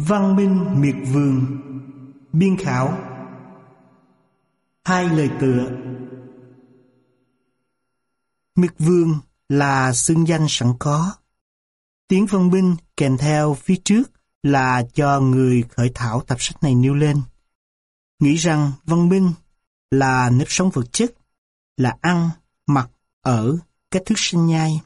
Văn minh miệt vườn Biên khảo Hai lời tựa Miệt vườn là xưng danh sẵn có. Tiếng văn minh kèm theo phía trước là cho người khởi thảo tập sách này nêu lên. Nghĩ rằng văn minh là nếp sống vật chất, là ăn, mặc, ở, cách thức sinh nhai.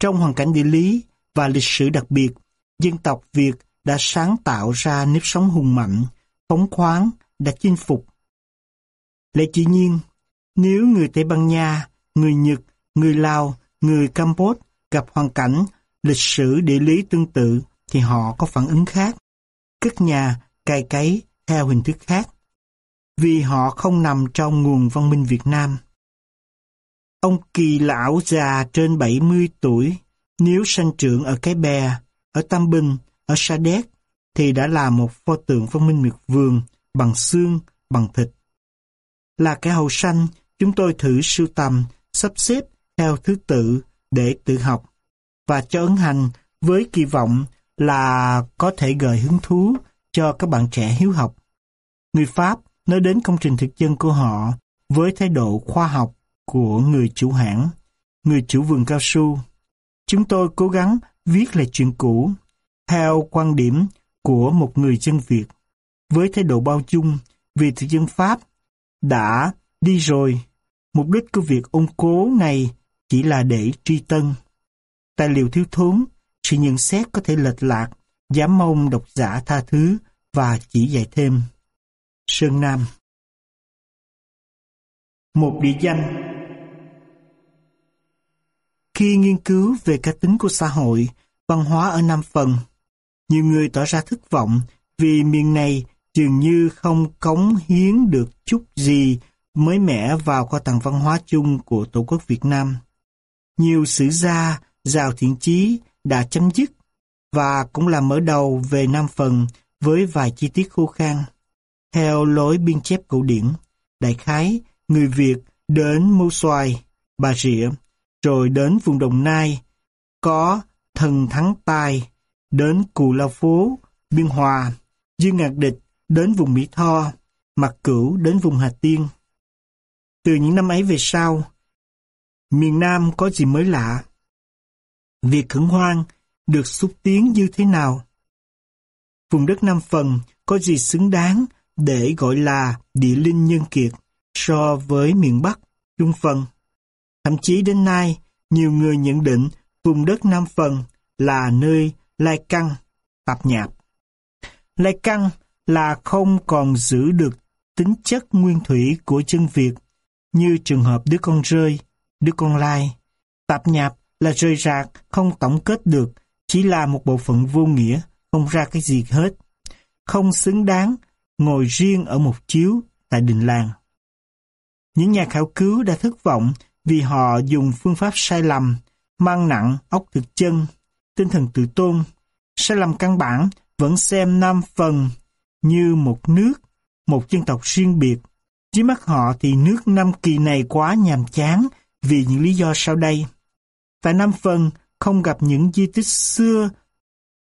Trong hoàn cảnh địa lý và lịch sử đặc biệt, dân tộc Việt đã sáng tạo ra nếp sống hùng mạnh, phóng khoáng, đã chinh phục. Lẽ chỉ nhiên, nếu người Tây Ban Nha, người Nhật, người Lào, người Campuchia gặp hoàn cảnh, lịch sử địa lý tương tự thì họ có phản ứng khác. Cất nhà, cài cấy theo hình thức khác. Vì họ không nằm trong nguồn văn minh Việt Nam. Ông Kỳ lão già trên 70 tuổi, nếu sanh trưởng ở Cái Bè, ở Tam Bình, ở Sa Đéc, thì đã là một pho tượng văn minh miệt vườn, bằng xương, bằng thịt. Là cái hậu sanh, chúng tôi thử sưu tầm, sắp xếp theo thứ tự để tự học và cho ấn hành với kỳ vọng là có thể gợi hứng thú cho các bạn trẻ hiếu học. Người Pháp nói đến công trình thực dân của họ với thái độ khoa học của người chủ hãng, người chủ vườn cao su. Chúng tôi cố gắng viết lại chuyện cũ theo quan điểm của một người dân Việt với thái độ bao dung vì thực dân Pháp đã đi rồi. Mục đích của việc ôn cố này chỉ là để truy tân. Tài liệu thiếu thốn, sự nhận xét có thể lệch lạc, dám mong độc giả tha thứ và chỉ dạy thêm. Sơn Nam Một địa danh Khi nghiên cứu về cá tính của xã hội, văn hóa ở Nam Phần, nhiều người tỏ ra thất vọng vì miền này dường như không cống hiến được chút gì mới mẻ vào kho tàng văn hóa chung của Tổ quốc Việt Nam. Nhiều sử gia, giàu thiện chí đã chấm dứt và cũng là mở đầu về Nam Phần với vài chi tiết khô khan. Theo lối biên chép cổ điển, đại khái, người Việt đến Mâu Xoài, Bà Rịa, rồi đến vùng Đồng Nai, có thần thắng tài, đến Cù Lao Phố, Biên Hòa, Dương Ngạc Địch đến vùng Mỹ Tho, Mặt Cửu đến vùng Hà Tiên. Từ những năm ấy về sau, miền Nam có gì mới lạ? Việc khẩn hoang được xúc tiến như thế nào? Vùng đất Nam Phần có gì xứng đáng để gọi là địa linh nhân kiệt so với miền Bắc, Trung Phần? Thậm chí đến nay, nhiều người nhận định vùng đất Nam Phần là nơi lai căng, tạp nhạp. Lai căng là không còn giữ được tính chất nguyên thủy của chân Việt như trường hợp đứa con rơi, đứa con lai. Tạp nhạp là rơi rạc, không tổng kết được, chỉ là một bộ phận vô nghĩa, không ra cái gì hết. Không xứng đáng ngồi riêng ở một chiếu tại đình làng. Những nhà khảo cứu đã thất vọng vì họ dùng phương pháp sai lầm, mang nặng ốc thực chân, tinh thần tự tôn. Sai lầm căn bản vẫn xem Nam Phần như một nước, một dân tộc riêng biệt. Dưới mắt họ thì nước Nam Kỳ này quá nhàm chán vì những lý do sau đây. Tại Nam Phần không gặp những di tích xưa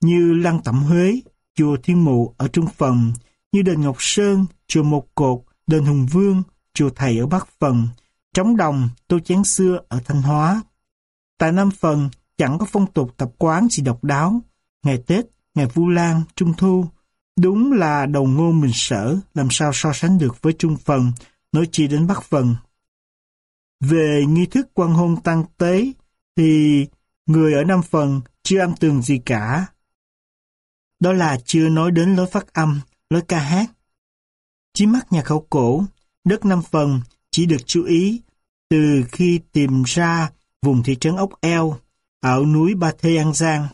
như Lăng Tẩm Huế, chùa Thiên Mụ ở Trung Phần, như đền Ngọc Sơn, chùa Một Cột, đền Hùng Vương, chùa Thầy ở Bắc Phần, Trống Đồng, Tô Chén Xưa ở Thanh Hóa. Tại Nam Phần chẳng có phong tục tập quán gì độc đáo. Ngày Tết, ngày Vu Lan, Trung Thu, đúng là đầu ngôn mình sở, làm sao so sánh được với Trung Phần, nói chi đến Bắc Phần. Về nghi thức quan hôn tăng tế, thì người ở Nam Phần chưa âm tường gì cả. Đó là chưa nói đến lối phát âm, lối ca hát. Chí mắt nhà khẩu cổ, đất Nam Phần chỉ được chú ý từ khi tìm ra vùng thị trấn Ốc Eo ở núi Ba Thê An Giang.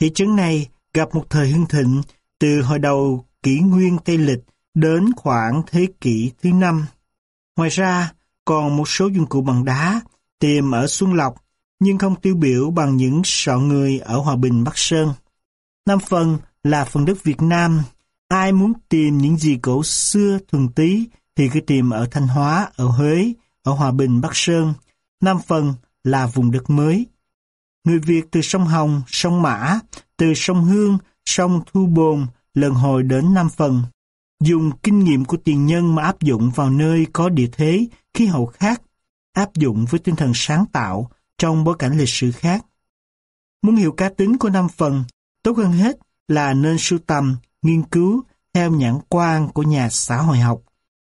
Thị trấn này gặp một thời hưng thịnh từ hồi đầu kỷ nguyên Tây Lịch đến khoảng thế kỷ thứ năm. Ngoài ra, còn một số dụng cụ bằng đá tìm ở Xuân Lộc, nhưng không tiêu biểu bằng những sọ người ở Hòa Bình Bắc Sơn. Nam phần là phần đất Việt Nam. Ai muốn tìm những gì cổ xưa thuần tí thì cứ tìm ở Thanh Hóa, ở Huế, ở Hòa Bình Bắc Sơn. Nam phần là vùng đất mới. Người Việt từ sông Hồng, sông Mã từ sông Hương, sông Thu Bồn, lần hồi đến Nam Phần. Dùng kinh nghiệm của tiền nhân mà áp dụng vào nơi có địa thế, khí hậu khác, áp dụng với tinh thần sáng tạo trong bối cảnh lịch sử khác. Muốn hiểu cá tính của Nam Phần, tốt hơn hết là nên sưu tầm, nghiên cứu theo nhãn quan của nhà xã hội học.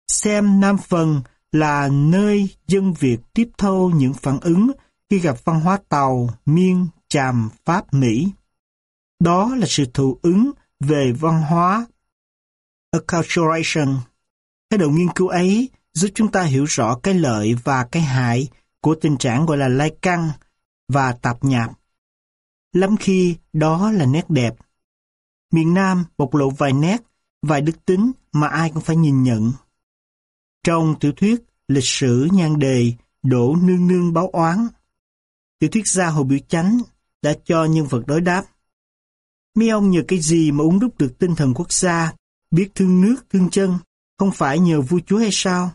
Xem Nam Phần là nơi dân Việt tiếp thâu những phản ứng khi gặp văn hóa Tàu, Miên, Chàm, Pháp, Mỹ. Đó là sự thụ ứng về văn hóa acculturation. Thái độ nghiên cứu ấy giúp chúng ta hiểu rõ cái lợi và cái hại của tình trạng gọi là lai căng và tạp nhạp. Lắm khi đó là nét đẹp. Miền Nam bộc lộ vài nét, vài đức tính mà ai cũng phải nhìn nhận. Trong tiểu thuyết Lịch sử nhan đề Đổ nương nương báo oán, tiểu thuyết gia Hồ Biểu Chánh đã cho nhân vật đối đáp. Mấy ông nhờ cái gì mà uống đúc được tinh thần quốc gia, biết thương nước, thương chân, không phải nhờ vua chúa hay sao?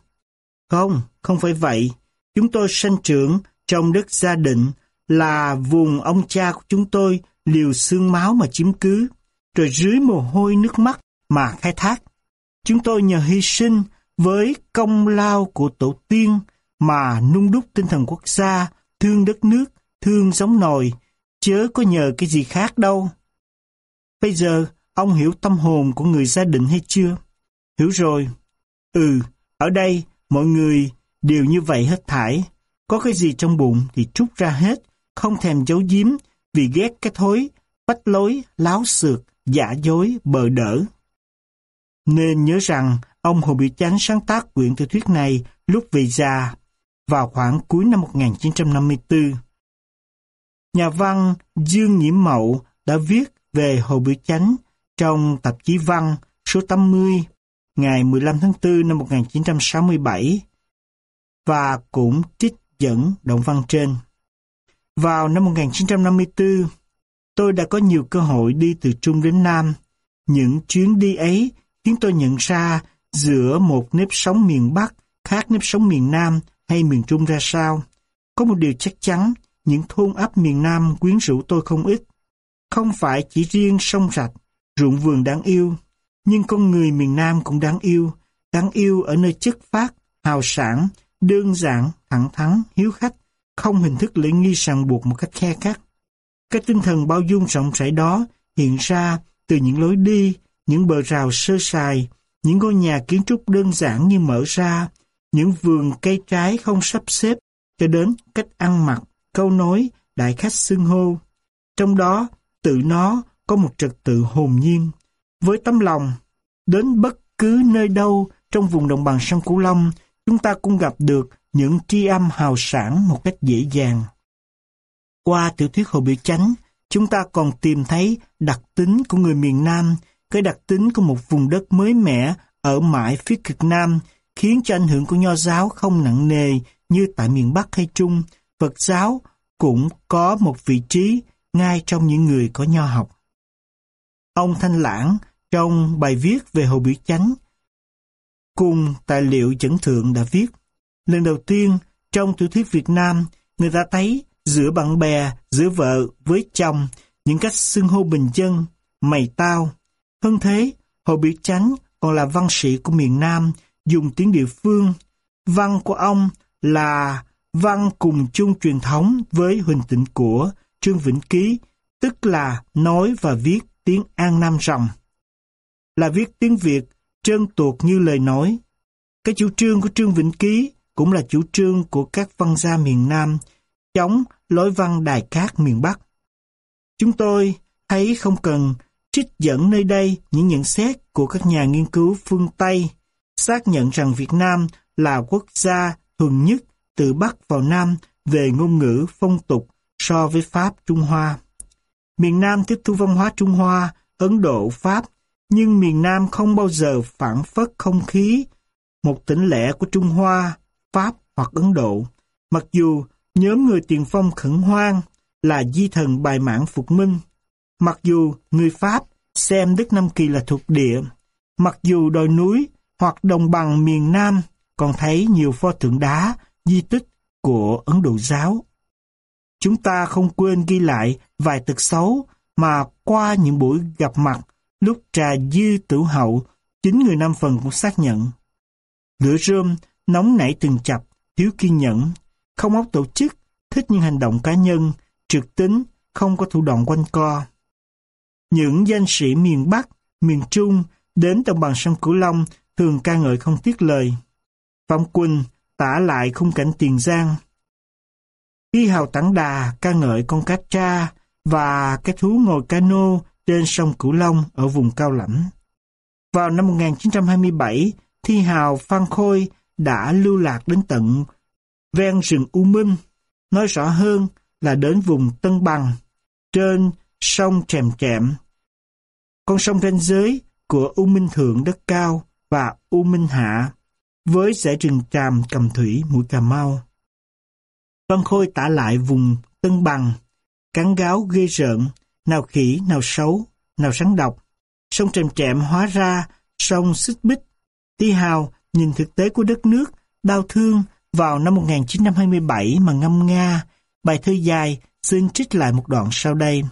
Không, không phải vậy. Chúng tôi sanh trưởng trong đất gia định là vùng ông cha của chúng tôi liều xương máu mà chiếm cứ, rồi dưới mồ hôi nước mắt mà khai thác. Chúng tôi nhờ hy sinh với công lao của tổ tiên mà nung đúc tinh thần quốc gia, thương đất nước, thương giống nồi, chớ có nhờ cái gì khác đâu. Bây giờ, ông hiểu tâm hồn của người gia đình hay chưa? Hiểu rồi. Ừ, ở đây, mọi người đều như vậy hết thải. Có cái gì trong bụng thì trút ra hết, không thèm giấu giếm, vì ghét cái thối, bách lối, láo xược, giả dối, bờ đỡ. Nên nhớ rằng, ông Hồ Biểu Chánh sáng tác quyển tiểu thuyết này lúc về già, vào khoảng cuối năm 1954. Nhà văn Dương Nhiễm Mậu đã viết về Hồ Biểu Chánh trong tạp chí văn số 80 ngày 15 tháng 4 năm 1967 và cũng trích dẫn động văn trên. Vào năm 1954, tôi đã có nhiều cơ hội đi từ Trung đến Nam. Những chuyến đi ấy khiến tôi nhận ra giữa một nếp sống miền Bắc khác nếp sống miền Nam hay miền Trung ra sao. Có một điều chắc chắn, những thôn ấp miền Nam quyến rũ tôi không ít. Không phải chỉ riêng sông rạch, ruộng vườn đáng yêu, nhưng con người miền Nam cũng đáng yêu, đáng yêu ở nơi chất phát, hào sản, đơn giản, thẳng thắn, hiếu khách, không hình thức lễ nghi ràng buộc một cách khe khắc. Cái tinh thần bao dung rộng rãi đó hiện ra từ những lối đi, những bờ rào sơ sài, những ngôi nhà kiến trúc đơn giản như mở ra, những vườn cây trái không sắp xếp, cho đến cách ăn mặc, câu nói, đại khách xưng hô. Trong đó, tự nó có một trật tự hồn nhiên. Với tấm lòng, đến bất cứ nơi đâu trong vùng đồng bằng sông Cửu Long, chúng ta cũng gặp được những tri âm hào sản một cách dễ dàng. Qua tiểu thuyết Hồ Biểu Chánh, chúng ta còn tìm thấy đặc tính của người miền Nam, cái đặc tính của một vùng đất mới mẻ ở mãi phía cực Nam, khiến cho ảnh hưởng của nho giáo không nặng nề như tại miền Bắc hay Trung. Phật giáo cũng có một vị trí ngay trong những người có nho học. Ông Thanh Lãng trong bài viết về Hồ Biểu Chánh cùng tài liệu dẫn thượng đã viết lần đầu tiên trong tiểu thuyết Việt Nam người ta thấy giữa bạn bè, giữa vợ với chồng những cách xưng hô bình dân, mày tao. Hơn thế, Hồ Biểu Chánh còn là văn sĩ của miền Nam dùng tiếng địa phương. Văn của ông là văn cùng chung truyền thống với Huỳnh Tịnh của Trương Vĩnh Ký, tức là nói và viết tiếng An Nam ròng. Là viết tiếng Việt trơn tuột như lời nói. Cái chủ trương của Trương Vĩnh Ký cũng là chủ trương của các văn gia miền Nam, chống lối văn đài cát miền Bắc. Chúng tôi thấy không cần trích dẫn nơi đây những nhận xét của các nhà nghiên cứu phương Tây xác nhận rằng Việt Nam là quốc gia thuần nhất từ Bắc vào Nam về ngôn ngữ phong tục so với Pháp Trung Hoa. Miền Nam tiếp thu văn hóa Trung Hoa, Ấn Độ, Pháp, nhưng miền Nam không bao giờ phản phất không khí, một tỉnh lẻ của Trung Hoa, Pháp hoặc Ấn Độ. Mặc dù nhóm người tiền phong khẩn hoang là di thần bài mãn phục minh, mặc dù người Pháp xem đức Nam Kỳ là thuộc địa, mặc dù đồi núi hoặc đồng bằng miền Nam còn thấy nhiều pho tượng đá, di tích của Ấn Độ giáo. Chúng ta không quên ghi lại vài tật xấu mà qua những buổi gặp mặt lúc trà dư tử hậu, chính người Nam Phần cũng xác nhận. Lửa rơm nóng nảy từng chập, thiếu kiên nhẫn, không óc tổ chức, thích những hành động cá nhân, trực tính, không có thủ đoạn quanh co. Những danh sĩ miền Bắc, miền Trung đến đồng bằng sông Cửu Long thường ca ngợi không tiếc lời. Phạm Quỳnh tả lại khung cảnh Tiền Giang. Khi Hào Tảng Đà ca ngợi con cá tra và cái thú ngồi cano trên sông Cửu Long ở vùng cao lãnh. Vào năm 1927, Thi Hào Phan Khôi đã lưu lạc đến tận ven rừng U Minh, nói rõ hơn là đến vùng Tân Bằng, trên sông Trèm Chẹm. Con sông ranh giới của U Minh Thượng đất cao và U Minh Hạ với dãy rừng tràm cầm thủy mũi Cà Mau. Văn Khôi tả lại vùng Tân Bằng, cắn gáo ghê rợn, nào khỉ, nào xấu, nào sáng độc. Sông trầm Trẹm hóa ra sông Xích Bích. Ti Hào nhìn thực tế của đất nước, đau thương vào năm 1927 mà ngâm nga, bài thơ dài xin trích lại một đoạn sau đây.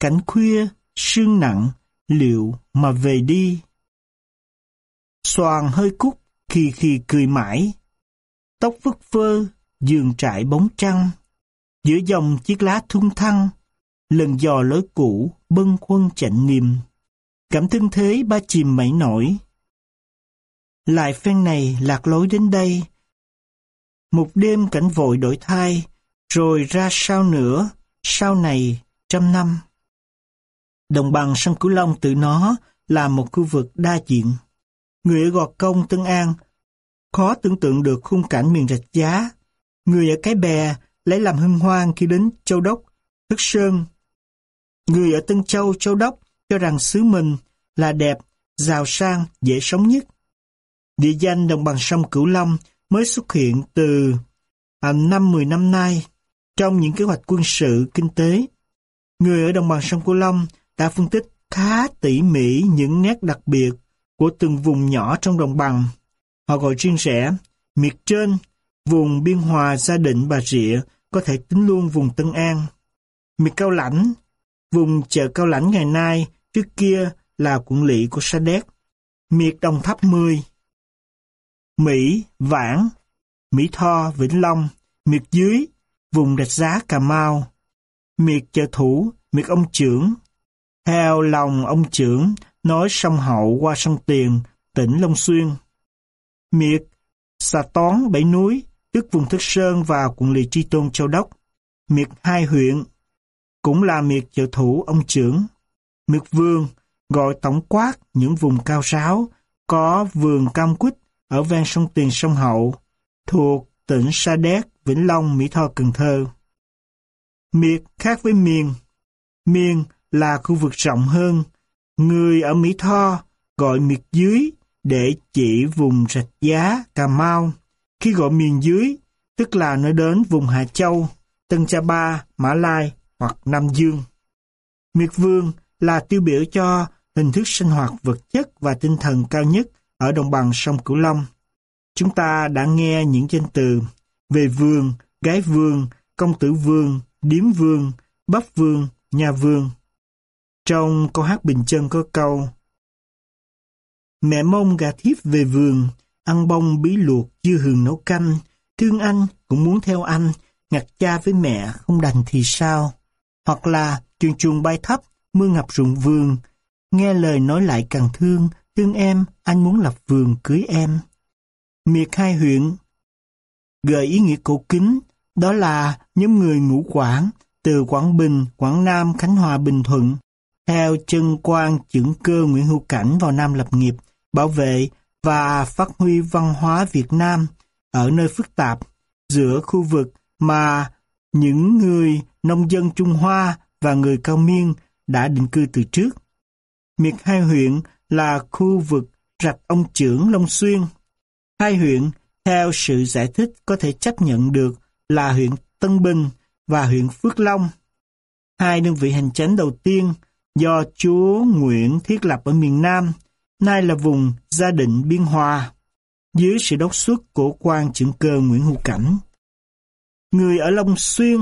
Cảnh khuya, sương nặng, liệu mà về đi. Xoàn hơi cúc, khi khi cười mãi. Tóc vất vơ, giường trại bóng trăng. Giữa dòng chiếc lá thung thăng, lần dò lối cũ, bâng khuâng chạnh niềm. Cảm thân thế ba chìm mảy nổi. Lại phen này lạc lối đến đây. Một đêm cảnh vội đổi thay, rồi ra sao nữa, sau này, trăm năm. Đồng bằng sông Cửu Long tự nó là một khu vực đa diện. Người ở Gò Công, Tân An khó tưởng tượng được khung cảnh miền rạch giá. Người ở Cái Bè lấy làm hân hoan khi đến Châu Đốc, Thức Sơn. Người ở Tân Châu, Châu Đốc cho rằng xứ mình là đẹp, giàu sang, dễ sống nhất. Địa danh đồng bằng sông Cửu Long mới xuất hiện từ à, năm 10 năm nay trong những kế hoạch quân sự, kinh tế. Người ở đồng bằng sông Cửu Long đã phân tích khá tỉ mỉ những nét đặc biệt của từng vùng nhỏ trong đồng bằng. Họ gọi riêng rẽ, miệt trên, vùng biên hòa gia định Bà Rịa có thể tính luôn vùng Tân An. Miệt cao lãnh, vùng chợ cao lãnh ngày nay trước kia là quận lỵ của Sa Đéc. Miệt Đồng Tháp 10. Mỹ, Vãng, Mỹ Tho, Vĩnh Long, miệt dưới, vùng rạch giá Cà Mau, miệt chợ thủ, miệt ông trưởng, theo lòng ông trưởng, nói sông Hậu qua sông Tiền, tỉnh Long Xuyên. Miệt, xà tón bảy núi, tức vùng Thức Sơn và quận lỵ Tri Tôn Châu Đốc. Miệt hai huyện, cũng là miệt trợ thủ ông trưởng. Miệt vương, gọi tổng quát những vùng cao ráo, có vườn cam quýt ở ven sông Tiền sông Hậu, thuộc tỉnh Sa Đéc, Vĩnh Long, Mỹ Tho, Cần Thơ. Miệt khác với miền. Miền là khu vực rộng hơn. Người ở Mỹ Tho gọi miệt dưới để chỉ vùng rạch giá, Cà Mau. Khi gọi miền dưới, tức là nói đến vùng Hà Châu, Tân Cha Ba, Mã Lai hoặc Nam Dương. Miệt vương là tiêu biểu cho hình thức sinh hoạt vật chất và tinh thần cao nhất ở đồng bằng sông Cửu Long. Chúng ta đã nghe những danh từ về vương, gái vương, công tử vương, điếm vương, bắp vương, nhà vương. Trong câu hát Bình Chân có câu Mẹ mong gà thiếp về vườn, ăn bông bí luộc dưa hường nấu canh, thương anh cũng muốn theo anh, ngặt cha với mẹ không đành thì sao. Hoặc là chuồng chuồng bay thấp, mưa ngập ruộng vườn, nghe lời nói lại càng thương, thương em, anh muốn lập vườn cưới em. Miệt hai huyện gợi ý nghĩa cổ kính, đó là nhóm người ngũ Quảng từ Quảng Bình, Quảng Nam, Khánh Hòa, Bình Thuận theo chân quan trưởng cơ Nguyễn Hữu Cảnh vào Nam lập nghiệp, bảo vệ và phát huy văn hóa Việt Nam ở nơi phức tạp giữa khu vực mà những người nông dân Trung Hoa và người cao miên đã định cư từ trước. Miệt hai huyện là khu vực rạch ông trưởng Long Xuyên. Hai huyện, theo sự giải thích có thể chấp nhận được là huyện Tân Bình và huyện Phước Long. Hai đơn vị hành chánh đầu tiên do Chúa Nguyễn thiết lập ở miền Nam, nay là vùng Gia Định Biên Hòa, dưới sự đốc xuất của quan trưởng cơ Nguyễn Hữu Cảnh. Người ở Long Xuyên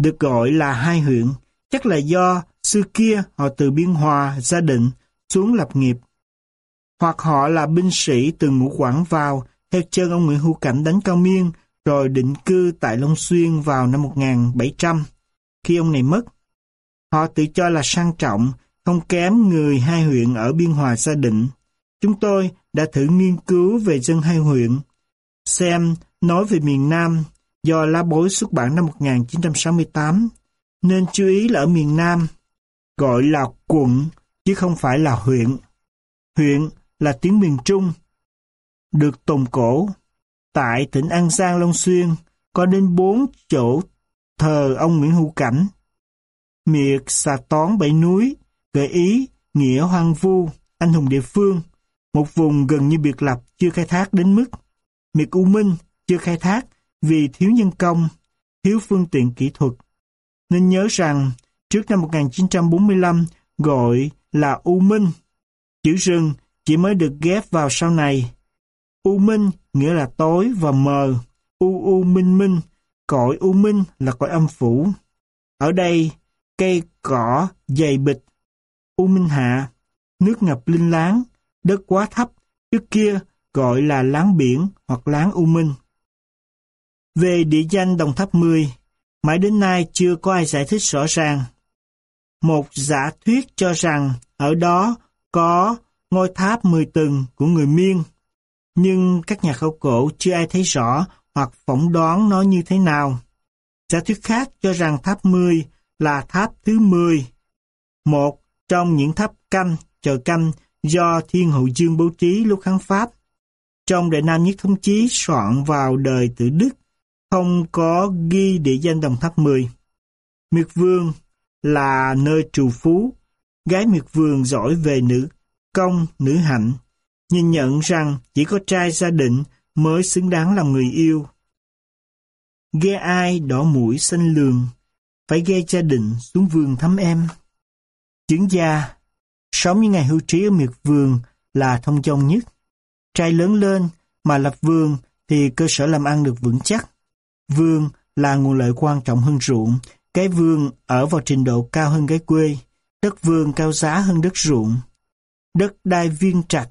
được gọi là hai huyện, Chắc là do xưa kia họ từ Biên Hòa, Gia Định xuống lập nghiệp. Hoặc họ là binh sĩ từ Ngũ Quảng vào theo chân ông Nguyễn Hữu Cảnh đánh Cao Miên rồi định cư tại Long Xuyên vào năm 1700 khi ông này mất. Họ tự cho là sang trọng, không kém người hai huyện ở Biên Hòa Gia Định. Chúng tôi đã thử nghiên cứu về dân hai huyện, xem nói về miền Nam do lá bối xuất bản năm 1968, nên chú ý là ở miền Nam, gọi là quận chứ không phải là huyện. Huyện là tiếng miền Trung, được tồn cổ. Tại tỉnh An Giang Long Xuyên có đến bốn chỗ thờ ông Nguyễn Hữu Cảnh. Miệt xà tón bảy núi, gợi ý, nghĩa hoang vu, anh hùng địa phương, một vùng gần như biệt lập chưa khai thác đến mức. Miệt U Minh chưa khai thác vì thiếu nhân công, thiếu phương tiện kỹ thuật. Nên nhớ rằng trước năm 1945 gọi là U Minh. Chữ rừng chỉ mới được ghép vào sau này. U Minh nghĩa là tối và mờ. U U Minh Minh, cõi U Minh là cõi âm phủ. Ở đây, cây cỏ dày bịch. U Minh Hạ, nước ngập linh láng, đất quá thấp, trước kia gọi là láng biển hoặc láng U Minh. Về địa danh Đồng Tháp 10, mãi đến nay chưa có ai giải thích rõ ràng. Một giả thuyết cho rằng ở đó có ngôi tháp 10 tầng của người Miên, nhưng các nhà khảo cổ chưa ai thấy rõ hoặc phỏng đoán nó như thế nào. Giả thuyết khác cho rằng tháp 10 là tháp thứ 10, một trong những tháp canh, chờ canh do Thiên Hậu Dương bố trí lúc kháng Pháp. Trong Đại Nam Nhất Thống Chí soạn vào đời tự Đức, không có ghi địa danh Đồng Tháp 10. Miệt Vương là nơi trù phú, gái Miệt Vương giỏi về nữ công, nữ hạnh, nhìn nhận rằng chỉ có trai gia định mới xứng đáng làm người yêu. Ghe ai đỏ mũi xanh lường, phải ghe gia đình xuống vườn thăm em. Chứng gia, sống những ngày hưu trí ở miệt vườn là thông dong nhất. Trai lớn lên mà lập vườn thì cơ sở làm ăn được vững chắc. Vườn là nguồn lợi quan trọng hơn ruộng. Cái vườn ở vào trình độ cao hơn cái quê. Đất vườn cao giá hơn đất ruộng. Đất đai viên trạch,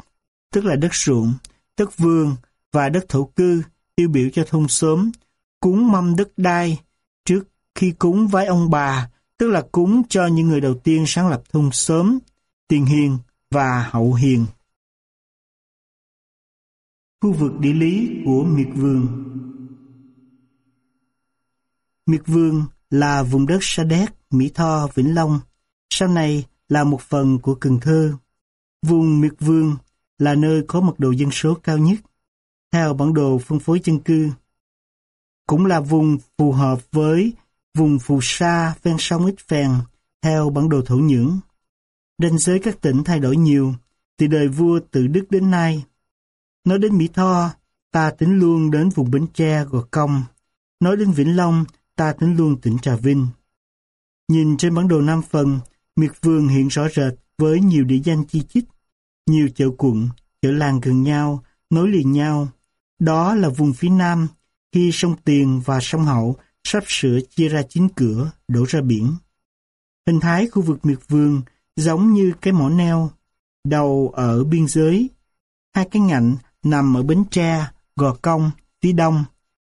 tức là đất ruộng, đất vườn và đất thổ cư tiêu biểu cho thôn xóm, cúng mâm đất đai trước khi cúng vái ông bà, tức là cúng cho những người đầu tiên sáng lập thôn sớm, tiền hiền và hậu hiền. Khu vực địa lý của Miệt Vườn Miệt Vườn là vùng đất Sa Đéc, Mỹ Tho, Vĩnh Long, sau này là một phần của Cần Thơ. Vùng Miệt Vườn là nơi có mật độ dân số cao nhất, theo bản đồ phân phối dân cư. Cũng là vùng phù hợp với vùng phù sa ven sông Ít Phèn, theo bản đồ thổ nhưỡng. Ranh giới các tỉnh thay đổi nhiều, từ đời vua tự Đức đến nay. Nói đến Mỹ Tho, ta tính luôn đến vùng Bến Tre, Gò Công. Nói đến Vĩnh Long, ta tính luôn tỉnh Trà Vinh. Nhìn trên bản đồ Nam Phần, miệt vườn hiện rõ rệt với nhiều địa danh chi chít, nhiều chợ quận, chợ làng gần nhau, nối liền nhau. Đó là vùng phía Nam, khi sông Tiền và sông Hậu sắp sửa chia ra chín cửa, đổ ra biển. Hình thái khu vực miệt vườn giống như cái mỏ neo, đầu ở biên giới, hai cái ngạnh nằm ở Bến Tre, Gò Công, phía đông,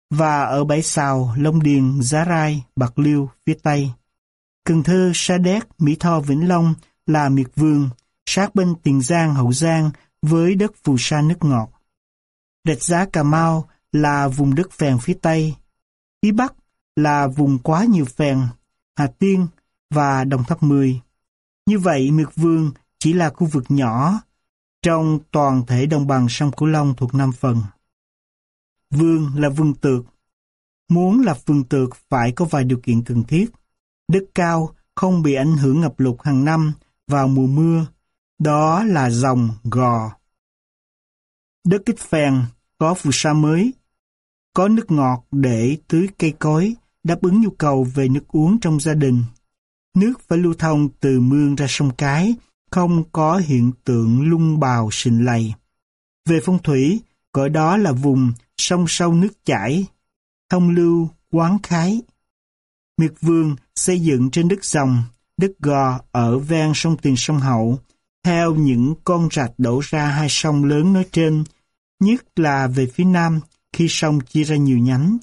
và ở bãi sào Long Điền, Giá Rai, Bạc Liêu, phía tây. Cần Thơ, Sa Đéc, Mỹ Tho, Vĩnh Long là miệt vườn, sát bên Tiền Giang, Hậu Giang với đất phù sa nước ngọt. Rạch Giá Cà Mau là vùng đất phèn phía tây. Phía bắc là vùng quá nhiều phèn, Hà Tiên và Đồng Tháp Mười. Như vậy, miệt vương chỉ là khu vực nhỏ trong toàn thể đồng bằng sông Cửu Long thuộc Nam Phần. Vương là vương tược. Muốn lập vương tược phải có vài điều kiện cần thiết. Đất cao, không bị ảnh hưởng ngập lụt hàng năm vào mùa mưa. Đó là dòng gò. Đất kích phèn, có phù sa mới. Có nước ngọt để tưới cây cối, đáp ứng nhu cầu về nước uống trong gia đình. Nước phải lưu thông từ mương ra sông Cái, không có hiện tượng lung bào sình lầy. Về phong thủy, gọi đó là vùng sông sâu nước chảy, thông lưu, quán khái. Miệt vườn xây dựng trên đất dòng, đất gò ở ven sông Tiền sông Hậu, theo những con rạch đổ ra hai sông lớn nói trên, nhất là về phía nam khi sông chia ra nhiều nhánh.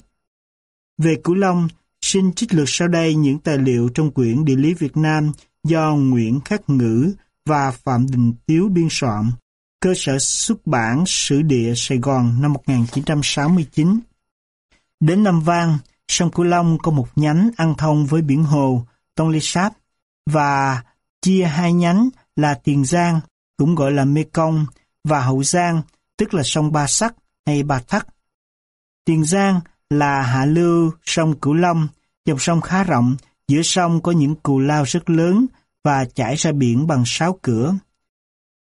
Về Cửu Long, xin trích lược sau đây những tài liệu trong quyển Địa lý Việt Nam do Nguyễn Khắc Ngữ và Phạm Đình Tiếu biên soạn, cơ sở xuất bản Sử địa Sài Gòn năm 1969. Đến Nam Vang, sông Cửu Long có một nhánh ăn thông với biển Hồ, Tonle Sap và chia hai nhánh là Tiền Giang, cũng gọi là Mê Công, và Hậu Giang, tức là sông Ba Sắc hay Ba Thắc. Tiền Giang là hạ lưu sông Cửu Long, dòng sông khá rộng, giữa sông có những cù lao rất lớn và chảy ra biển bằng sáu cửa.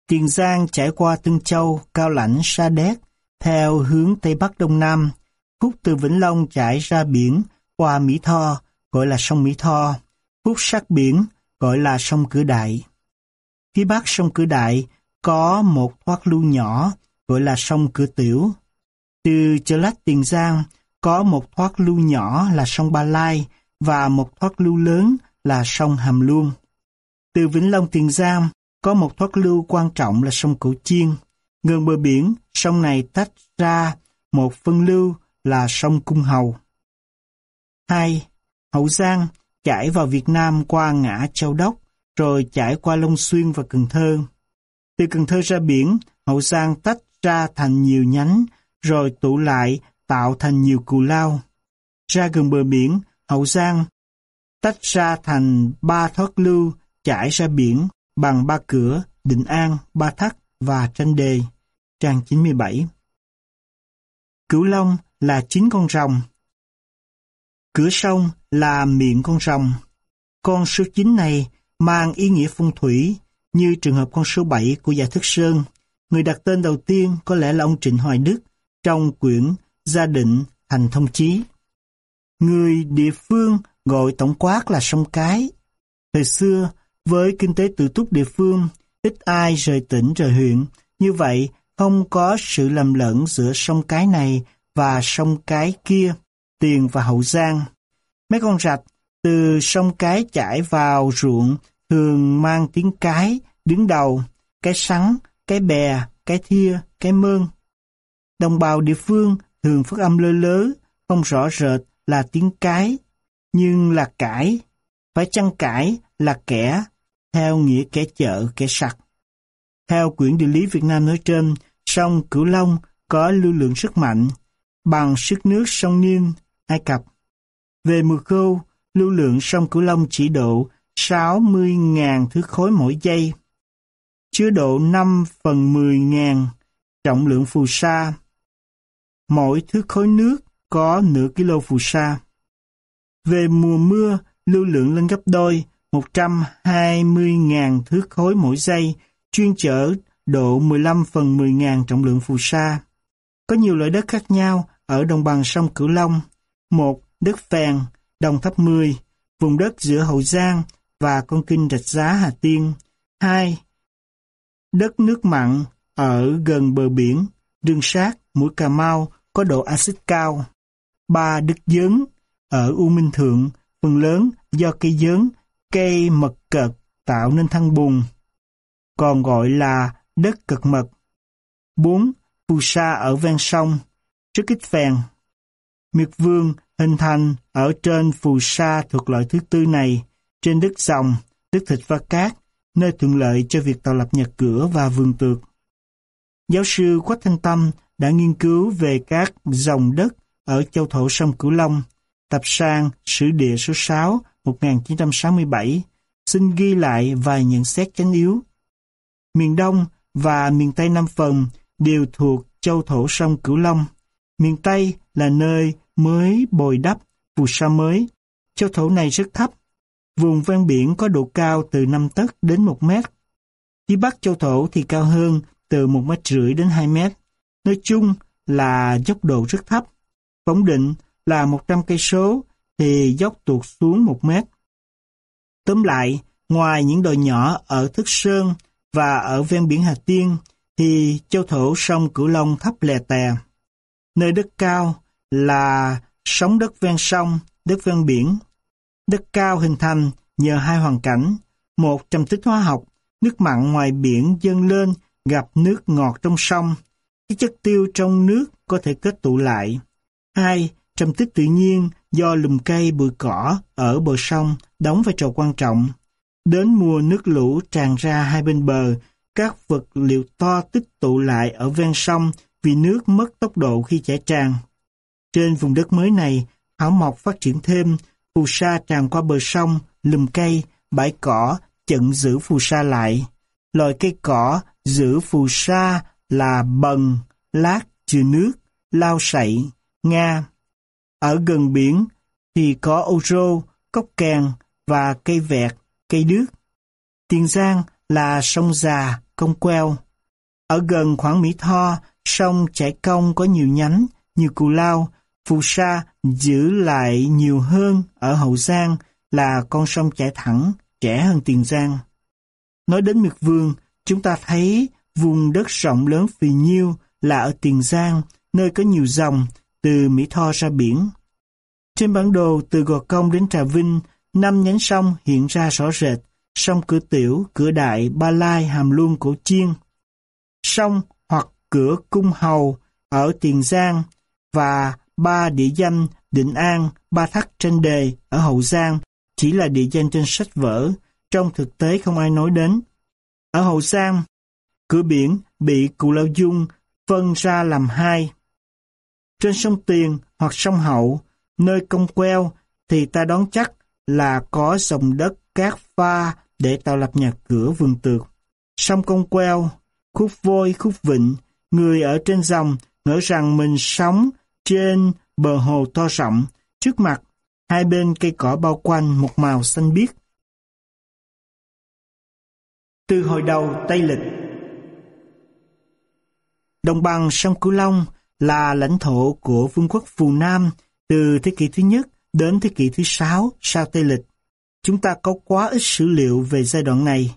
Tiền Giang chảy qua Tân Châu, Cao Lãnh, Sa Đéc, theo hướng Tây Bắc Đông Nam, khúc từ Vĩnh Long chảy ra biển qua Mỹ Tho, gọi là sông Mỹ Tho, khúc sát biển, gọi là sông Cửa Đại. Phía bắc sông Cửa Đại có một thoát lưu nhỏ, gọi là sông Cửa Tiểu. Từ Chợ Lách Tiền Giang có một thoát lưu nhỏ là sông Ba Lai và một thoát lưu lớn là sông Hàm Luông. Từ Vĩnh Long Tiền Giang có một thoát lưu quan trọng là sông Cửu Chiên. Gần bờ biển, sông này tách ra một phân lưu là sông Cung Hầu. 2. Hậu Giang chảy vào Việt Nam qua ngã Châu Đốc, rồi chảy qua Long Xuyên và Cần Thơ. Từ Cần Thơ ra biển, Hậu Giang tách ra thành nhiều nhánh, rồi tụ lại tạo thành nhiều cù lao. Ra gần bờ biển, Hậu Giang tách ra thành ba thoát lưu chảy ra biển bằng ba cửa, Định An, Ba Thắt và Tranh Đề, trang 97. Cửu Long là chín con rồng. Cửa sông là miệng con rồng. Con số 9 này mang ý nghĩa phong thủy như trường hợp con số 7 của Giải Thức Sơn. Người đặt tên đầu tiên có lẽ là ông Trịnh Hoài Đức trong quyển Gia định hành thông chí. Người địa phương gọi tổng quát là sông Cái. Thời xưa, với kinh tế tự túc địa phương, ít ai rời tỉnh rời huyện. Như vậy, không có sự lầm lẫn giữa sông Cái này và sông Cái kia, Tiền và Hậu Giang. Mấy con rạch từ sông Cái chảy vào ruộng thường mang tiếng cái đứng đầu, cái sắn, cái bè, cái thia, cái mơn. Đồng bào địa phương thường phát âm lơ lớ, không rõ rệt là tiếng cái, nhưng là cải. Phải chăng cải là kẻ, theo nghĩa kẻ chợ, kẻ sặc. Theo quyển địa lý Việt Nam nói trên, sông Cửu Long có lưu lượng rất mạnh, bằng sức nước sông Niên, Ai Cập. Về mùa khô, lưu lượng sông Cửu Long chỉ độ 60.000 thứ khối mỗi giây, chứa độ 5 phần 10.000 trọng lượng phù sa. Mỗi thước khối nước có nửa kilo phù sa. Về mùa mưa, lưu lượng lên gấp đôi, 120.000 thước khối mỗi giây, chuyên chở độ 15 phần 10.000 trọng lượng phù sa. Có nhiều loại đất khác nhau ở đồng bằng sông Cửu Long. Một, đất phèn, đồng thấp 10, vùng đất giữa Hậu Giang và con kinh Rạch Giá Hà Tiên. Hai, đất nước mặn ở gần bờ biển, rừng sát, mũi Cà Mau có độ axit cao. Ba, đất dớn ở U Minh Thượng, phần lớn do cây dớn, cây mật cật tạo nên thăng bùn, còn gọi là đất cực mật. 4. Phù sa ở ven sông, trước ít phèn. Miệt vương hình thành ở trên phù sa thuộc loại thứ tư này, trên đất dòng, đất thịt và cát, nơi thuận lợi cho việc tạo lập nhà cửa và vườn tược. Giáo sư Quách Thanh Tâm đã nghiên cứu về các dòng đất ở châu thổ sông Cửu Long, tập sang Sử địa số 6, 1967, xin ghi lại vài nhận xét chánh yếu. Miền Đông và miền Tây Nam Phần đều thuộc châu thổ sông Cửu Long. Miền Tây là nơi mới bồi đắp phù sa mới. Châu thổ này rất thấp. Vùng ven biển có độ cao từ 5 tấc đến 1 mét. Phía Bắc châu thổ thì cao hơn từ 1 mét rưỡi đến 2 mét. Nói chung là dốc độ rất thấp. Phóng định là 100 cây số thì dốc tuột xuống 1 mét. Tóm lại, ngoài những đồi nhỏ ở Thức Sơn và ở ven biển Hà Tiên, thì châu thổ sông Cửu Long thấp lè tè. Nơi đất cao là sóng đất ven sông, đất ven biển. Đất cao hình thành nhờ hai hoàn cảnh. Một, trầm tích hóa học, nước mặn ngoài biển dâng lên gặp nước ngọt trong sông. Các chất tiêu trong nước có thể kết tụ lại. Hai, trầm tích tự nhiên do lùm cây bụi cỏ ở bờ sông đóng vai trò quan trọng. Đến mùa nước lũ tràn ra hai bên bờ, các vật liệu to tích tụ lại ở ven sông vì nước mất tốc độ khi chảy tràn. Trên vùng đất mới này, hảo mộc phát triển thêm, phù sa tràn qua bờ sông, lùm cây, bãi cỏ, chận giữ phù sa lại. Loài cây cỏ giữ phù sa là bần, lát, chừa nước, lao sậy, nga. Ở gần biển thì có ô rô, cốc kèn và cây vẹt, cây đước. Tiền Giang là sông già, công queo. Ở gần khoảng Mỹ Tho, sông chảy công có nhiều nhánh, nhiều cù lao, phù sa giữ lại nhiều hơn ở Hậu Giang là con sông chảy thẳng, trẻ hơn Tiền Giang. Nói đến Miệt Vương, chúng ta thấy vùng đất rộng lớn phì nhiêu là ở Tiền Giang, nơi có nhiều dòng, từ Mỹ Tho ra biển. Trên bản đồ từ Gò Công đến Trà Vinh, năm nhánh sông hiện ra rõ rệt, sông Cửa Tiểu, Cửa Đại, Ba Lai, Hàm Luông, Cổ Chiên. Sông hoặc Cửa Cung Hầu ở Tiền Giang và ba địa danh Định An, Ba Thắt tranh đề ở Hậu Giang chỉ là địa danh trên sách vở, trong thực tế không ai nói đến. Ở Hậu sang cửa biển bị Cù Lao Dung phân ra làm hai. Trên sông Tiền hoặc sông Hậu, nơi công queo thì ta đoán chắc là có dòng đất cát pha để tạo lập nhà cửa vườn tược. Sông công queo, khúc vôi, khúc vịnh, người ở trên dòng ngỡ rằng mình sống trên bờ hồ to rộng, trước mặt, hai bên cây cỏ bao quanh một màu xanh biếc. Từ hồi đầu Tây Lịch Đồng bằng sông Cửu Long là lãnh thổ của vương quốc Phù Nam từ thế kỷ thứ nhất đến thế kỷ thứ sáu sau Tây Lịch. Chúng ta có quá ít sử liệu về giai đoạn này.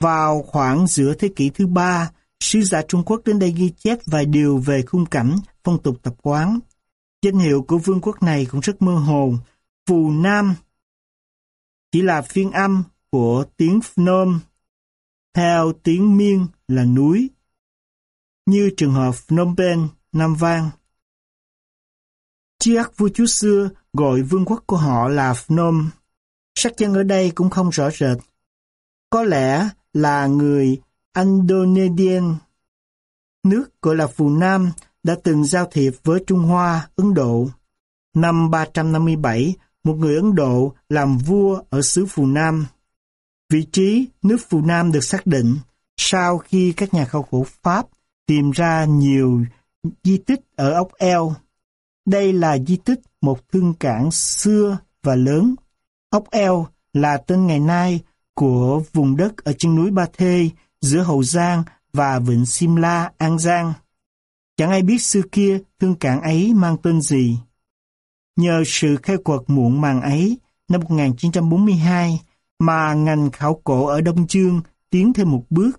Vào khoảng giữa thế kỷ thứ ba, sứ giả Trung Quốc đến đây ghi chép vài điều về khung cảnh, phong tục tập quán. Danh hiệu của vương quốc này cũng rất mơ hồ. Phù Nam chỉ là phiên âm của tiếng Phnom. Theo tiếng Miên là núi, như trường hợp Phnom Penh, Nam Vang. Chiếc vua chúa xưa gọi vương quốc của họ là Phnom. Sắc chân ở đây cũng không rõ rệt. Có lẽ là người Indonesian. Nước gọi là Phù Nam đã từng giao thiệp với Trung Hoa, Ấn Độ. Năm 357, một người Ấn Độ làm vua ở xứ Phù Nam. Vị trí nước Phù Nam được xác định sau khi các nhà khảo cổ Pháp tìm ra nhiều di tích ở ốc eo. Đây là di tích một thương cảng xưa và lớn. Ốc eo là tên ngày nay của vùng đất ở chân núi Ba Thê giữa Hậu Giang và Vịnh Simla, An Giang. Chẳng ai biết xưa kia thương cảng ấy mang tên gì. Nhờ sự khai quật muộn màng ấy, năm 1942, mà ngành khảo cổ ở Đông Chương tiến thêm một bước.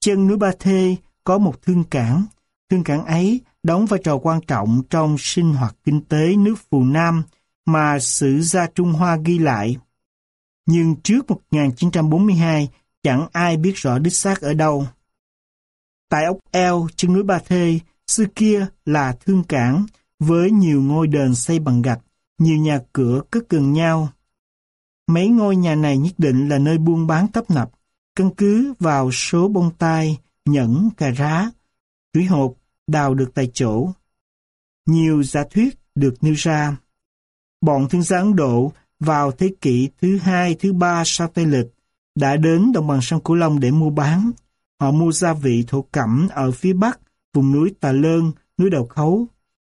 Chân núi Ba Thê có một thương cảng. Thương cảng ấy đóng vai trò quan trọng trong sinh hoạt kinh tế nước Phù Nam mà sử gia Trung Hoa ghi lại. Nhưng trước 1942, chẳng ai biết rõ đích xác ở đâu. Tại ốc eo chân núi Ba Thê, xưa kia là thương cảng với nhiều ngôi đền xây bằng gạch, nhiều nhà cửa cất gần nhau. Mấy ngôi nhà này nhất định là nơi buôn bán tấp nập, căn cứ vào số bông tai, nhẫn, cà rá, thủy hộp đào được tại chỗ. Nhiều giả thuyết được nêu ra. Bọn thương gia Ấn Độ vào thế kỷ thứ hai, thứ ba sau Tây Lịch đã đến đồng bằng sông Cửu Long để mua bán. Họ mua gia vị thổ cẩm ở phía bắc, vùng núi Tà Lơn, núi Đầu Khấu,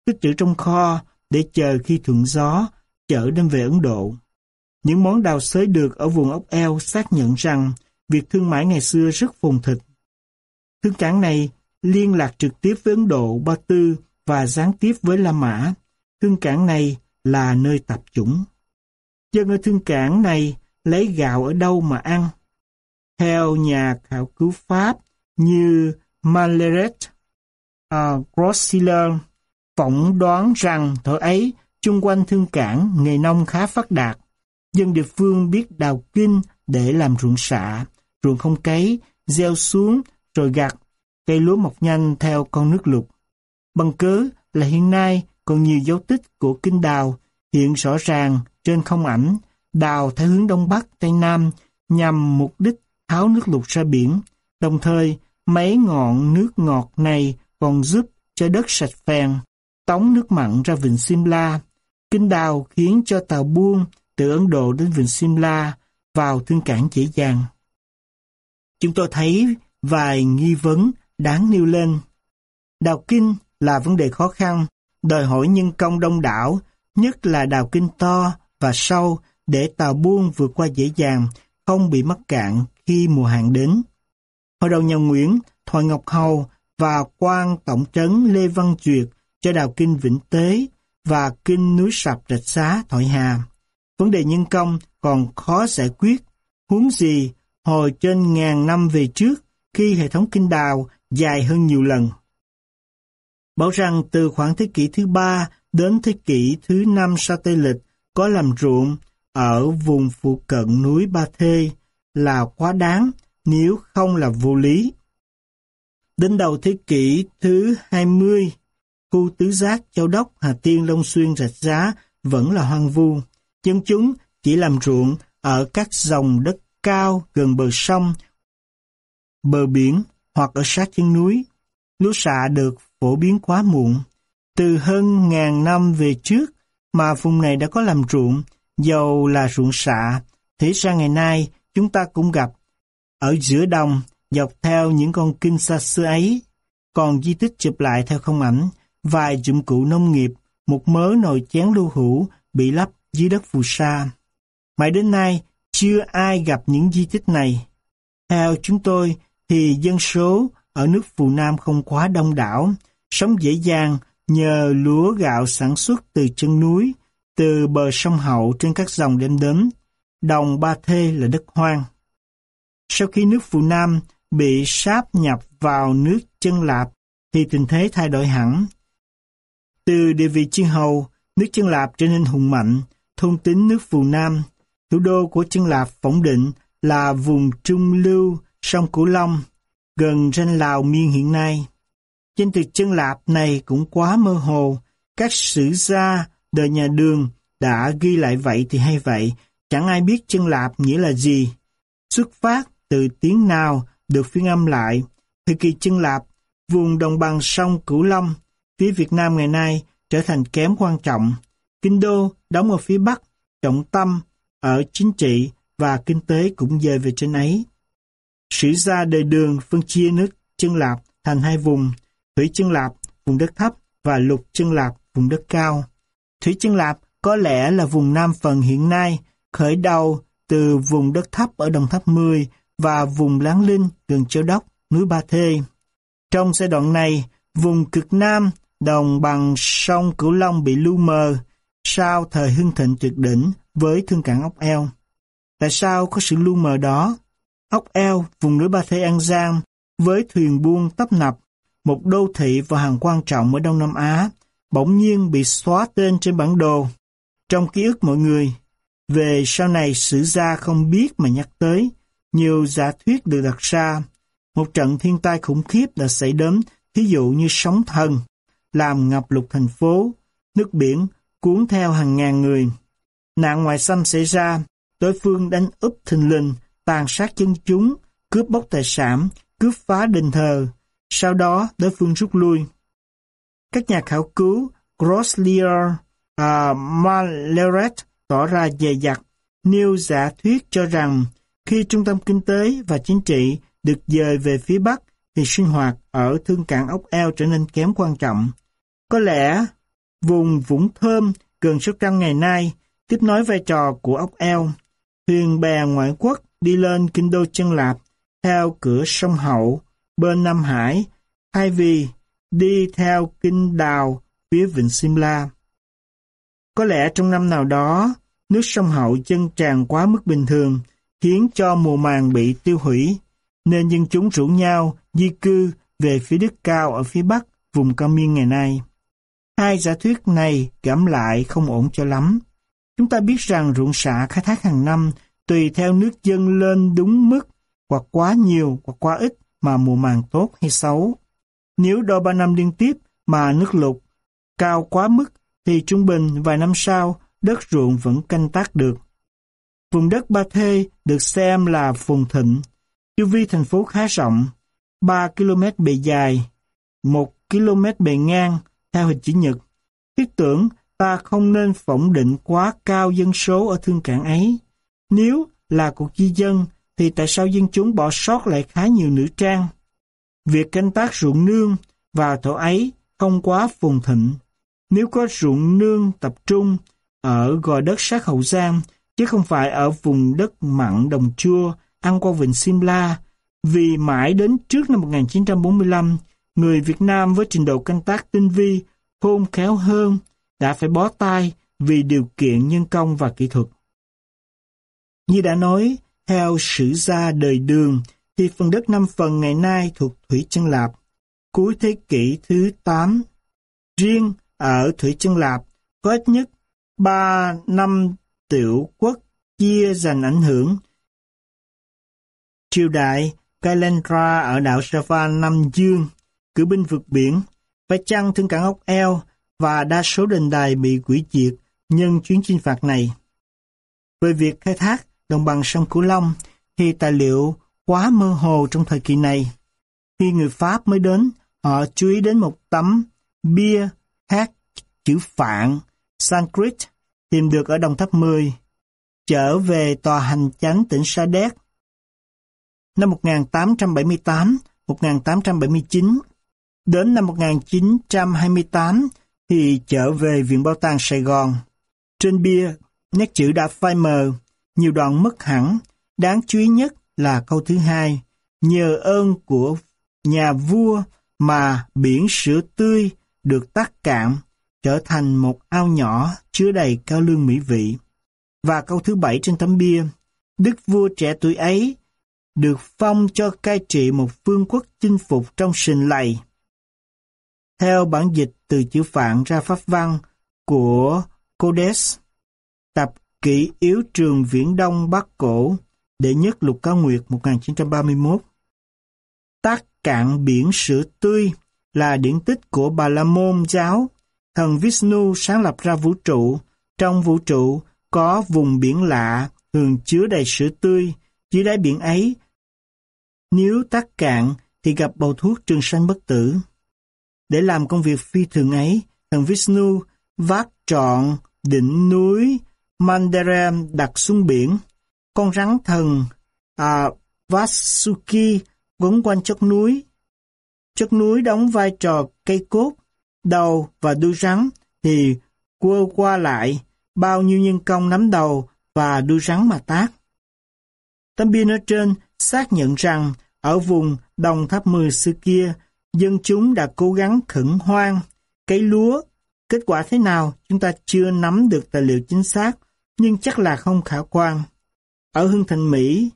tích trữ trong kho để chờ khi thuận gió, chở đem về Ấn Độ. Những món đào xới được ở vùng ốc eo xác nhận rằng việc thương mại ngày xưa rất phồn thịnh. Thương cảng này liên lạc trực tiếp với Ấn Độ, Ba Tư và gián tiếp với La Mã. Thương cảng này là nơi tập chủng. Dân ở thương cảng này lấy gạo ở đâu mà ăn? Theo nhà khảo cứu Pháp như Maleret, uh, Grossiller, phỏng đoán rằng thời ấy chung quanh thương cảng nghề nông khá phát đạt. Dân địa phương biết đào kinh để làm ruộng xạ, ruộng không cấy, gieo xuống rồi gặt, cây lúa mọc nhanh theo con nước lụt. Bằng cớ là hiện nay còn nhiều dấu tích của kinh đào hiện rõ ràng trên không ảnh, đào theo hướng đông bắc, tây nam nhằm mục đích tháo nước lụt ra biển. Đồng thời, mấy ngọn nước ngọt này còn giúp cho đất sạch phèn, tống nước mặn ra vịnh Simla. Kinh đào khiến cho tàu buôn từ Ấn Độ đến vịnh Simla vào thương cảng dễ dàng. Chúng tôi thấy vài nghi vấn đáng nêu lên. Đào kinh là vấn đề khó khăn, đòi hỏi nhân công đông đảo, nhất là đào kinh to và sâu để tàu buôn vượt qua dễ dàng, không bị mắc cạn khi mùa hạn đến. Hồi đầu nhà Nguyễn, Thoại Ngọc Hầu và quan tổng trấn Lê Văn Duyệt cho đào kinh Vĩnh Tế và kinh núi Sạp Rạch Xá Thoại Hà. Vấn đề nhân công còn khó giải quyết, huống gì hồi trên ngàn năm về trước khi hệ thống kinh đào dài hơn nhiều lần. Bảo rằng từ khoảng thế kỷ thứ ba đến thế kỷ thứ năm sau Tây Lịch có làm ruộng ở vùng phụ cận núi Ba Thê là quá đáng nếu không là vô lý. Đến đầu thế kỷ thứ 20, khu tứ giác Châu Đốc, Hà Tiên, Long Xuyên, Rạch Giá vẫn là hoang vu. Dân chúng chỉ làm ruộng ở các dòng đất cao gần bờ sông, bờ biển hoặc ở sát chân núi. Lúa xạ được phổ biến quá muộn. Từ hơn ngàn năm về trước mà vùng này đã có làm ruộng, dầu là ruộng xạ, thế ra ngày nay chúng ta cũng gặp ở giữa đồng dọc theo những con kinh xa xưa ấy. Còn di tích chụp lại theo không ảnh, vài dụng cụ nông nghiệp, một mớ nồi chén lưu hữu bị lắp dưới đất phù sa. Mãi đến nay, chưa ai gặp những di tích này. Theo chúng tôi, thì dân số ở nước Phù Nam không quá đông đảo, sống dễ dàng nhờ lúa gạo sản xuất từ chân núi, từ bờ sông Hậu trên các dòng đêm đến. Đồng Ba Thê là đất hoang. Sau khi nước Phù Nam bị sáp nhập vào nước chân lạp, thì tình thế thay đổi hẳn. Từ địa vị chiên hầu, nước chân lạp trở nên hùng mạnh, thôn tính nước Phù Nam. Thủ đô của chân lạp phỏng định là vùng trung lưu sông Cửu Long, gần ranh Lào Miên hiện nay. Trên từ chân lạp này cũng quá mơ hồ, các sử gia đời nhà đường đã ghi lại vậy thì hay vậy, chẳng ai biết chân lạp nghĩa là gì. Xuất phát từ tiếng nào được phiên âm lại, thời kỳ chân lạp, vùng đồng bằng sông Cửu Long, phía Việt Nam ngày nay trở thành kém quan trọng. Kinh đô đóng ở phía Bắc, trọng tâm ở chính trị và kinh tế cũng dời về trên ấy. Sử gia đời đường phân chia nước chân lạp thành hai vùng, thủy chân lạp, vùng đất thấp và lục chân lạp, vùng đất cao. Thủy chân lạp có lẽ là vùng Nam phần hiện nay, khởi đầu từ vùng đất thấp ở Đồng Tháp 10 và vùng Láng Linh gần Châu Đốc, núi Ba Thê. Trong giai đoạn này, vùng cực Nam, đồng bằng sông Cửu Long bị lu mờ sau thời hưng thịnh tuyệt đỉnh với thương cảng ốc eo. Tại sao có sự lu mờ đó? Ốc eo, vùng núi Ba Thê An Giang, với thuyền buôn tấp nập, một đô thị và hàng quan trọng ở Đông Nam Á, bỗng nhiên bị xóa tên trên bản đồ. Trong ký ức mọi người, về sau này sử gia không biết mà nhắc tới, nhiều giả thuyết được đặt ra. Một trận thiên tai khủng khiếp đã xảy đến, thí dụ như sóng thần, làm ngập lụt thành phố, nước biển cuốn theo hàng ngàn người. Nạn ngoại xâm xảy ra, đối phương đánh úp thình lình, tàn sát dân chúng, cướp bóc tài sản, cướp phá đền thờ. Sau đó, đối phương rút lui. Các nhà khảo cứu Grosslier và uh, Maleret tỏ ra dè dặt, nêu giả thuyết cho rằng khi trung tâm kinh tế và chính trị được dời về phía Bắc thì sinh hoạt ở thương cảng ốc eo trở nên kém quan trọng. Có lẽ vùng Vũng Thơm gần Sóc Trăng ngày nay tiếp nối vai trò của ốc eo. Thuyền bè ngoại quốc đi lên kinh đô chân lạp theo cửa sông Hậu bên Nam Hải thay vì đi theo kinh đào phía vịnh Simla. Có lẽ trong năm nào đó, nước sông Hậu chân tràn quá mức bình thường, khiến cho mùa màng bị tiêu hủy, nên dân chúng rủ nhau di cư về phía đất cao ở phía bắc vùng cao miên ngày nay. Hai giả thuyết này gẫm lại không ổn cho lắm. Chúng ta biết rằng ruộng xạ khai thác hàng năm tùy theo nước dâng lên đúng mức hoặc quá nhiều hoặc quá ít mà mùa màng tốt hay xấu. Nếu đo ba năm liên tiếp mà nước lụt cao quá mức thì trung bình vài năm sau đất ruộng vẫn canh tác được. Vùng đất Ba Thê được xem là vùng thịnh, chu vi thành phố khá rộng, 3 km bề dài, 1 km bề ngang theo hình chữ nhật. Thiết tưởng ta không nên phỏng định quá cao dân số ở thương cảng ấy. Nếu là cuộc di dân, thì tại sao dân chúng bỏ sót lại khá nhiều nữ trang? Việc canh tác ruộng nương vào thổ ấy không quá phồn thịnh. Nếu có ruộng nương tập trung ở gò đất sát Hậu Giang, chứ không phải ở vùng đất mặn đồng chua, ăn qua vịnh Simla, vì mãi đến trước năm 1945, người Việt Nam với trình độ canh tác tinh vi, khôn khéo hơn, đã phải bó tay vì điều kiện nhân công và kỹ thuật. Như đã nói, theo sử gia đời đường, thì phần đất năm phần ngày nay thuộc Thủy Chân Lạp. Cuối thế kỷ thứ 8, riêng ở Thủy Chân Lạp có ít nhất 3 năm tiểu quốc chia giành ảnh hưởng. Triều đại Kailendra ở đảo Savan Nam Dương, cử binh vượt biển, phải chăng thương cảng ốc eo và đa số đền đài bị quỷ diệt nhân chuyến chinh phạt này. Về việc khai thác đồng bằng sông Cửu Long thì tài liệu quá mơ hồ trong thời kỳ này. Khi người Pháp mới đến, họ chú ý đến một tấm bia hát chữ Phạn, Sanskrit, tìm được ở Đồng Tháp 10, trở về tòa hành chánh tỉnh Sa Đéc. Năm 1878-1879, đến năm 1928 thì trở về Viện Bảo tàng Sài Gòn. Trên bia, nét chữ đã phai mờ, nhiều đoạn mất hẳn, đáng chú ý nhất là câu thứ hai, nhờ ơn của nhà vua mà biển sữa tươi được tắt cạn trở thành một ao nhỏ chứa đầy cao lương mỹ vị. Và câu thứ bảy trên tấm bia, đức vua trẻ tuổi ấy được phong cho cai trị một phương quốc chinh phục trong sình lầy. Theo bản dịch từ chữ Phạn ra pháp văn của Codes, tập kỷ yếu trường Viễn Đông Bắc Cổ, đệ nhất Lục Cao Nguyệt 1931. Tác cạn biển sữa tươi là điển tích của Bà La Môn giáo. Thần Vishnu sáng lập ra vũ trụ. Trong vũ trụ có vùng biển lạ, thường chứa đầy sữa tươi. Dưới đáy biển ấy, nếu tác cạn thì gặp bầu thuốc trường sanh bất tử. Để làm công việc phi thường ấy, thần Vishnu vác trọn đỉnh núi Mandara đặt xuống biển. Con rắn thần à, Vasuki quấn quanh chót núi. Chót núi đóng vai trò cây cốt, đầu và đuôi rắn thì quơ qua lại bao nhiêu nhân công nắm đầu và đuôi rắn mà tác. Tấm bia ở trên xác nhận rằng ở vùng Đồng Tháp Mười xưa kia, dân chúng đã cố gắng khẩn hoang, cấy lúa. Kết quả thế nào chúng ta chưa nắm được tài liệu chính xác, nhưng chắc là không khả quan. Ở Hưng Thành Mỹ,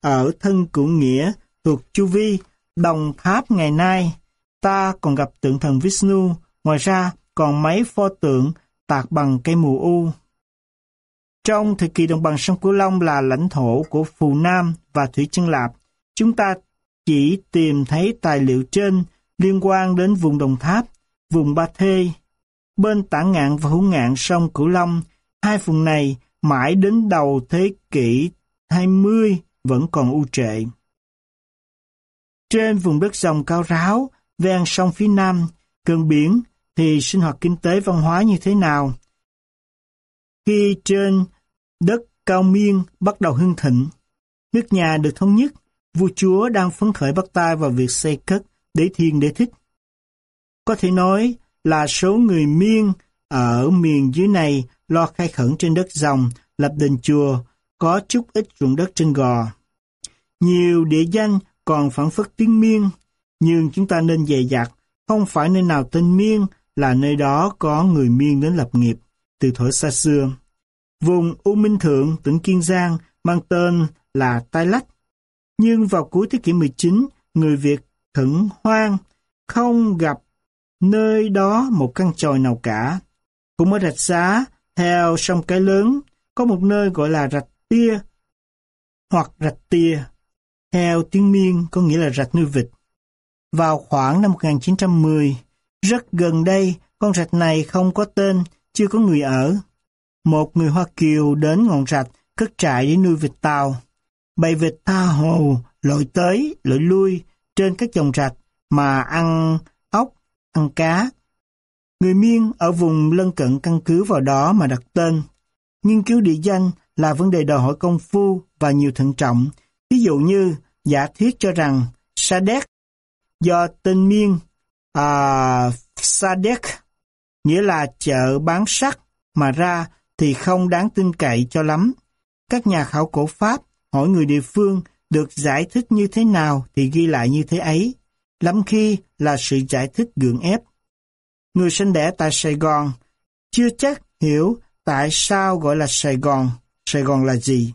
ở thân cửu nghĩa thuộc Chu Vi, Đồng Tháp ngày nay, ta còn gặp tượng thần Vishnu, ngoài ra còn mấy pho tượng tạc bằng cây mù u. Trong thời kỳ đồng bằng sông Cửu Long là lãnh thổ của Phù Nam và Thủy Chân Lạp, chúng ta chỉ tìm thấy tài liệu trên liên quan đến vùng Đồng Tháp, vùng Ba Thê. Bên tả ngạn và hữu ngạn sông Cửu Long, hai vùng này mãi đến đầu thế kỷ 20 vẫn còn u trệ. Trên vùng đất dòng cao ráo, ven sông phía Nam, gần biển, thì sinh hoạt kinh tế văn hóa như thế nào? Khi trên đất cao miên bắt đầu hưng thịnh, nước nhà được thống nhất, vua chúa đang phấn khởi bắt tay vào việc xây cất để thiên để thích. Có thể nói là số người miên ở miền dưới này lo khai khẩn trên đất dòng, lập đền chùa, có chút ít ruộng đất trên gò. Nhiều địa danh còn phản phất tiếng miên, nhưng chúng ta nên dè dặt, không phải nơi nào tên miên là nơi đó có người miên đến lập nghiệp, từ thuở xa xưa. Vùng U Minh Thượng, tỉnh Kiên Giang mang tên là Tai Lách. Nhưng vào cuối thế kỷ 19, người Việt thửng hoang, không gặp nơi đó một căn tròi nào cả. Cũng ở Rạch xá, Theo sông Cái Lớn, có một nơi gọi là rạch tia hoặc rạch tia. Theo tiếng miên có nghĩa là rạch nuôi vịt. Vào khoảng năm 1910, rất gần đây, con rạch này không có tên, chưa có người ở. Một người Hoa Kiều đến ngọn rạch, cất trại để nuôi vịt tàu. Bầy vịt tha hồ, lội tới, lội lui trên các dòng rạch mà ăn ốc, ăn cá. Người Miên ở vùng lân cận căn cứ vào đó mà đặt tên. Nghiên cứu địa danh là vấn đề đòi hỏi công phu và nhiều thận trọng. Ví dụ như giả thuyết cho rằng Sa do tên Miên à, Sa nghĩa là chợ bán sắt mà ra thì không đáng tin cậy cho lắm. Các nhà khảo cổ Pháp hỏi người địa phương được giải thích như thế nào thì ghi lại như thế ấy. Lắm khi là sự giải thích gượng ép. Người sinh đẻ tại Sài Gòn chưa chắc hiểu tại sao gọi là Sài Gòn, Sài Gòn là gì.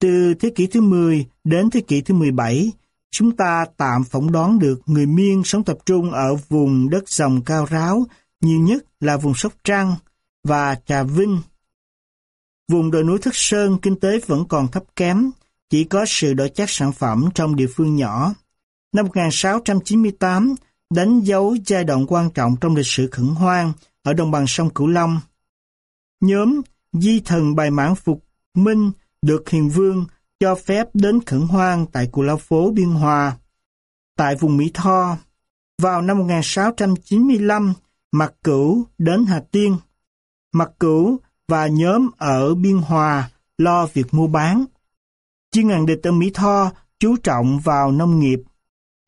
Từ thế kỷ thứ 10 đến thế kỷ thứ 17, chúng ta tạm phỏng đoán được người Miên sống tập trung ở vùng đất dòng cao ráo, nhiều nhất là vùng Sóc Trăng và Trà Vinh. Vùng đồi núi Thất Sơn kinh tế vẫn còn thấp kém, chỉ có sự đổi chắc sản phẩm trong địa phương nhỏ. Năm 1698 đánh dấu giai đoạn quan trọng trong lịch sử khẩn hoang ở đồng bằng sông Cửu Long. Nhóm Di Thần Bài Mãn Phục Minh được Hiền Vương cho phép đến khẩn hoang tại Cù Lao Phố Biên Hòa. Tại vùng Mỹ Tho, vào năm 1695, Mặt Cửu đến Hà Tiên. Mặt Cửu và nhóm ở Biên Hòa lo việc mua bán. Chuyên ngành địch ở Mỹ Tho chú trọng vào nông nghiệp.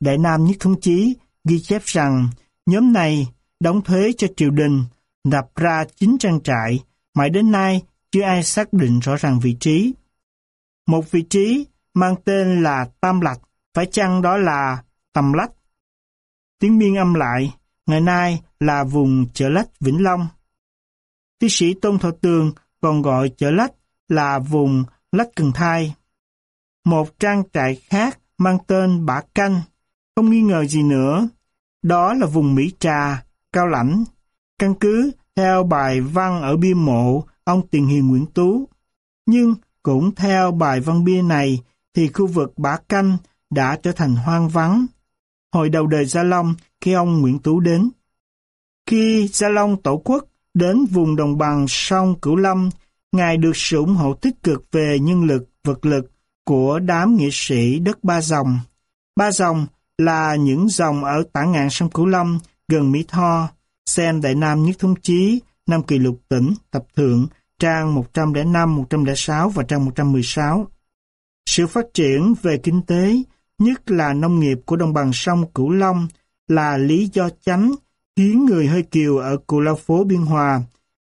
Đại Nam Nhất Thống Chí ghi chép rằng nhóm này đóng thuế cho triều đình, nạp ra chín trang trại, mãi đến nay chưa ai xác định rõ ràng vị trí. Một vị trí mang tên là Tam Lạch, phải chăng đó là Tầm Lách? Tiếng miên âm lại, ngày nay là vùng chợ lách Vĩnh Long. Tiến sĩ Tôn Thọ Tường còn gọi chợ lách là vùng lách Cần Thai. Một trang trại khác mang tên Bả Canh, không nghi ngờ gì nữa. Đó là vùng Mỹ Trà, Cao Lãnh, căn cứ theo bài văn ở bia mộ ông Tiền Hiền Nguyễn Tú. Nhưng cũng theo bài văn bia này thì khu vực Bả Canh đã trở thành hoang vắng. Hồi đầu đời Gia Long khi ông Nguyễn Tú đến. Khi Gia Long tổ quốc đến vùng đồng bằng sông Cửu Long, Ngài được sự ủng hộ tích cực về nhân lực, vật lực của đám nghệ sĩ đất Ba Dòng. Ba Dòng là những dòng ở tả ngạn sông Cửu Long gần Mỹ Tho, xem Đại Nam Nhất Thống Chí, Năm Kỳ Lục Tỉnh, Tập Thượng, trang 105, 106 và trang 116. Sự phát triển về kinh tế, nhất là nông nghiệp của đồng bằng sông Cửu Long, là lý do chánh khiến người hơi kiều ở Cù Lao Phố Biên Hòa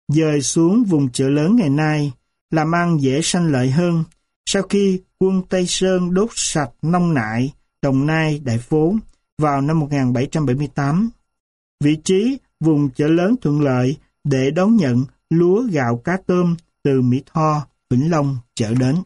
dời xuống vùng chợ lớn ngày nay, làm ăn dễ sanh lợi hơn. Sau khi quân Tây Sơn đốt sạch nông nại, Đồng Nai, Đại Phố vào năm 1778. Vị trí vùng chợ lớn thuận lợi để đón nhận lúa gạo cá tôm từ Mỹ Tho, Vĩnh Long chở đến.